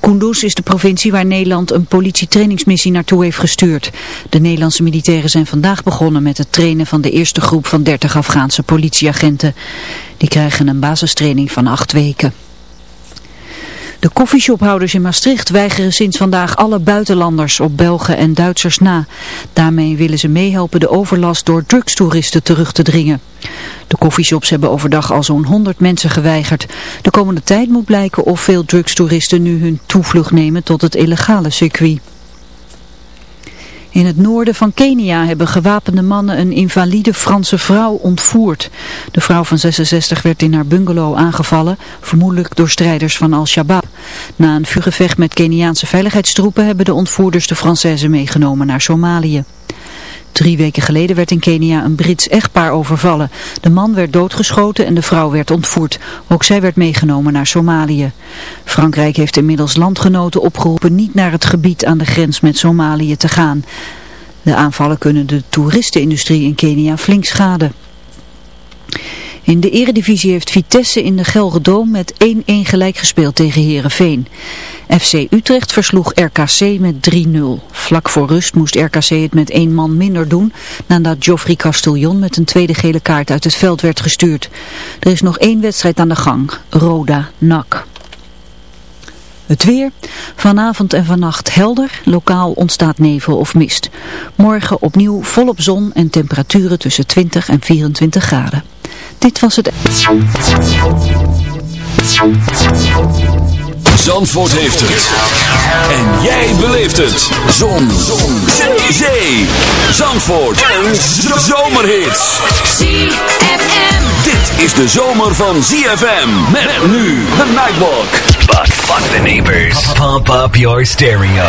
Kunduz is de provincie waar Nederland een politietrainingsmissie naartoe heeft gestuurd. De Nederlandse militairen zijn vandaag begonnen met het trainen van de eerste groep van 30 Afghaanse politieagenten. Die krijgen een basistraining van acht weken. De koffieshophouders in Maastricht weigeren sinds vandaag alle buitenlanders op Belgen en Duitsers na. Daarmee willen ze meehelpen de overlast door drugstoeristen terug te dringen. De koffieshops hebben overdag al zo'n 100 mensen geweigerd. De komende tijd moet blijken of veel drugstoeristen nu hun toevlucht nemen tot het illegale circuit. In het noorden van Kenia hebben gewapende mannen een invalide Franse vrouw ontvoerd. De vrouw van 66 werd in haar bungalow aangevallen, vermoedelijk door strijders van Al-Shabaab. Na een vuurgevecht met Keniaanse veiligheidstroepen hebben de ontvoerders de Française meegenomen naar Somalië. Drie weken geleden werd in Kenia een Brits echtpaar overvallen. De man werd doodgeschoten en de vrouw werd ontvoerd. Ook zij werd meegenomen naar Somalië. Frankrijk heeft inmiddels landgenoten opgeroepen niet naar het gebied aan de grens met Somalië te gaan. De aanvallen kunnen de toeristenindustrie in Kenia flink schaden. In de eredivisie heeft Vitesse in de Gelredoom met 1-1 gelijk gespeeld tegen Herenveen. FC Utrecht versloeg RKC met 3-0. Vlak voor rust moest RKC het met één man minder doen nadat Geoffrey Castellon met een tweede gele kaart uit het veld werd gestuurd. Er is nog één wedstrijd aan de gang, Roda-NAC. Het weer. Vanavond en vannacht helder. Lokaal ontstaat nevel of mist. Morgen opnieuw volop zon en temperaturen tussen 20 en 24 graden. Dit was het... Zandvoort heeft het. En jij beleeft het. Zon. zon. Zee. Zandvoort. En zomerhits. ZFM. Dit is de zomer van ZFM. Met nu de Nightwalk. But fuck the neighbors. Pump up your stereo.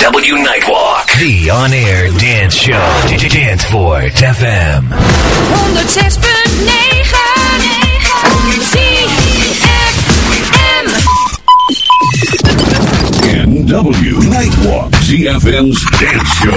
NW Nightwalk. The on-air dance show. Danceport FM. 106.9 ZFM. NW Nightwalk, ZFM's dance show.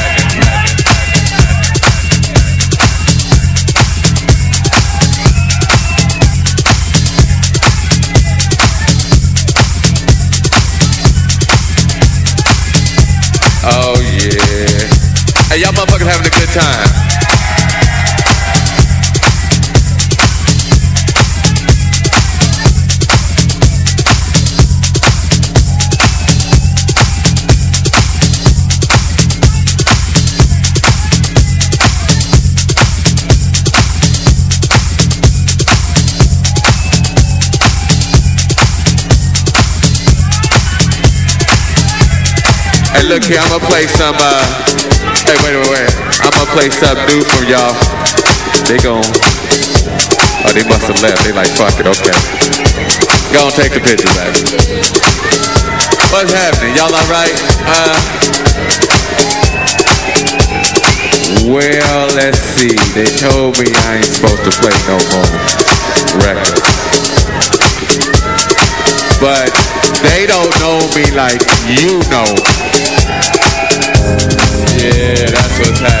Time. Hey, look here, I'm gonna play some, uh, hey, wait, wait, wait. I'm gonna play something new from y'all. They gon' oh, they must have left. They like, fuck it, okay. Go on, take the picture back. What's happening? Y'all alright? Uh, well, let's see. They told me I ain't supposed to play no more records. But they don't know me like you know. Yeah, that's what's happening.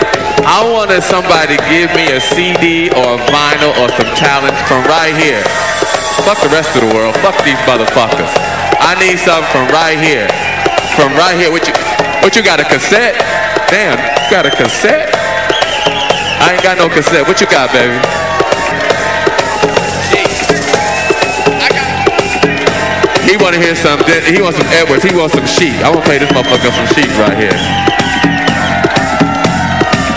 I wanted somebody to give me a CD or a vinyl or some talent from right here. Fuck the rest of the world. Fuck these motherfuckers. I need something from right here. From right here. What you, what you got, a cassette? Damn, you got a cassette? I ain't got no cassette. What you got, baby? He want to hear some. He wants some Edwards. He wants some sheep. I want to play this motherfucker some sheep right here.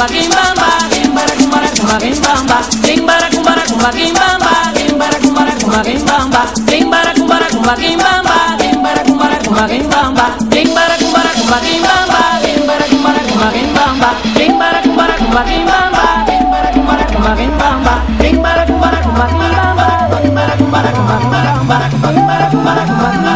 kumba kimbamba kimbara kumbara, kumba kimbamba kimbara kumbara, kumba kimbamba kimbara kumbara, kumba kimbamba kimbara kumbara, kumba kimbamba kimbara kumbara, kumba kimbamba kimbara kumbara, kumba kimbamba kimbara kumbara, kumba kimbamba kimbara kumbara, kumba kimbamba kimbara kumara kumba kimbamba kimbara kumara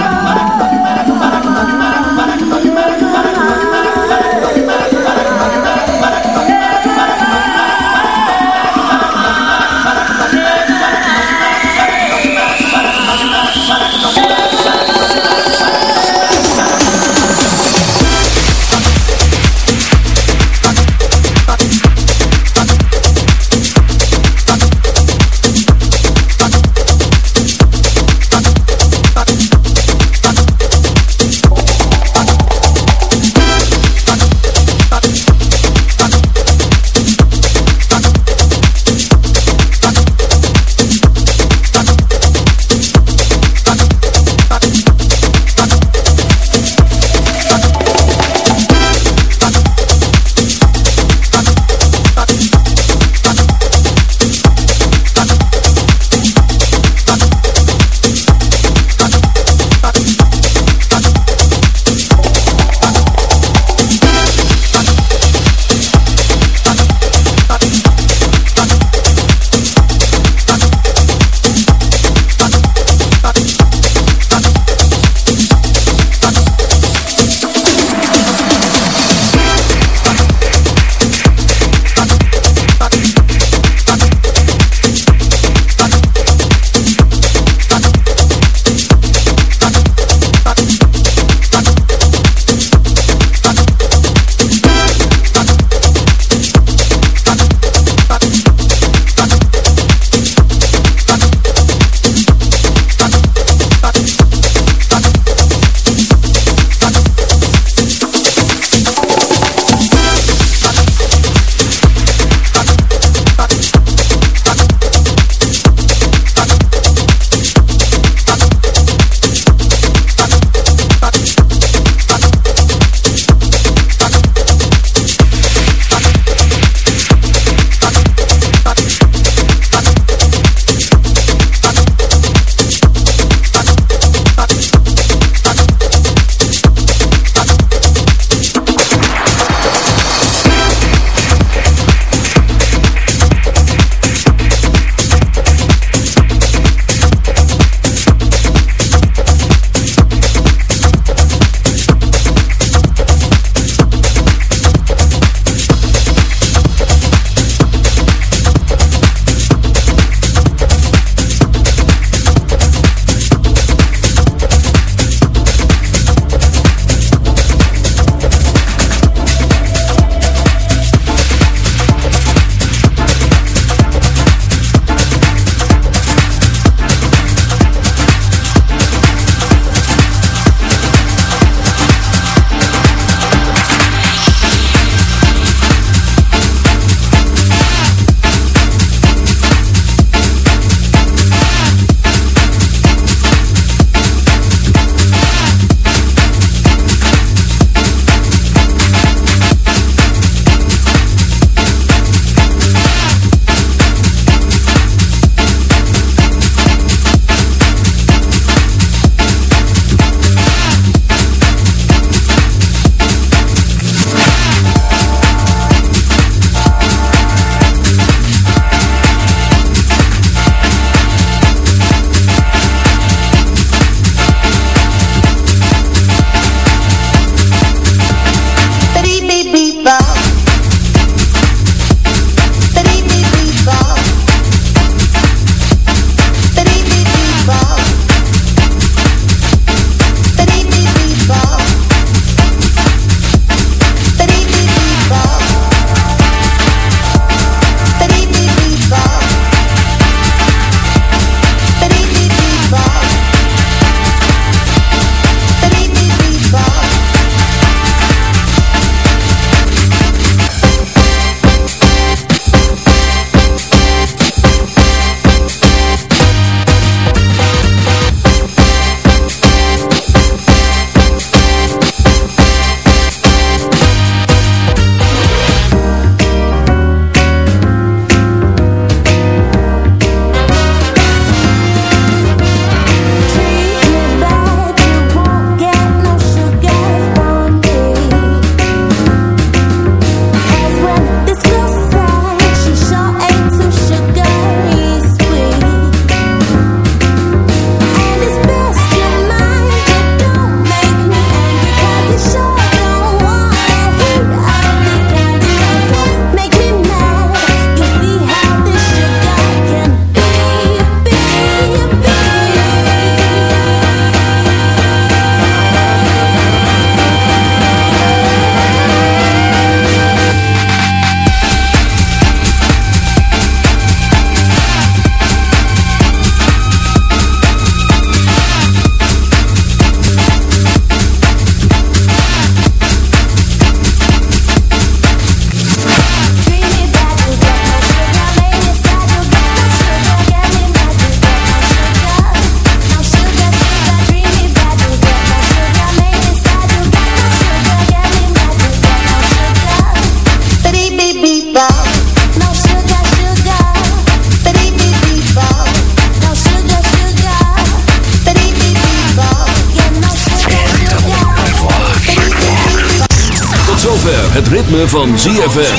van ZFM.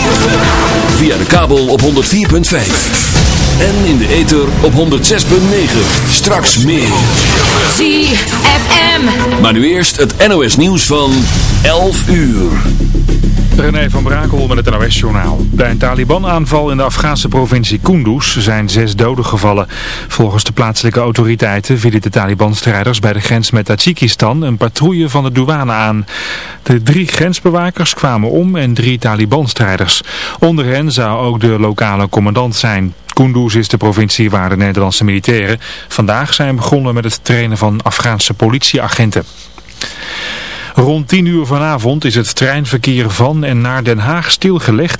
Via de kabel op 104.5. En in de ether op 106.9. Straks meer. ZFM. Maar nu eerst het NOS nieuws van 11 uur. René van Brakel met het NOS-journaal. Bij een Taliban-aanval in de Afghaanse provincie Kunduz zijn zes doden gevallen. Volgens de plaatselijke autoriteiten vielen de Taliban-strijders bij de grens met Tajikistan een patrouille van de douane aan. De drie grensbewakers kwamen om en drie Taliban-strijders. Onder hen zou ook de lokale commandant zijn. Kunduz is de provincie waar de Nederlandse militairen vandaag zijn begonnen met het trainen van Afghaanse politieagenten. Rond 10 uur vanavond is het treinverkeer van en naar Den Haag stilgelegd.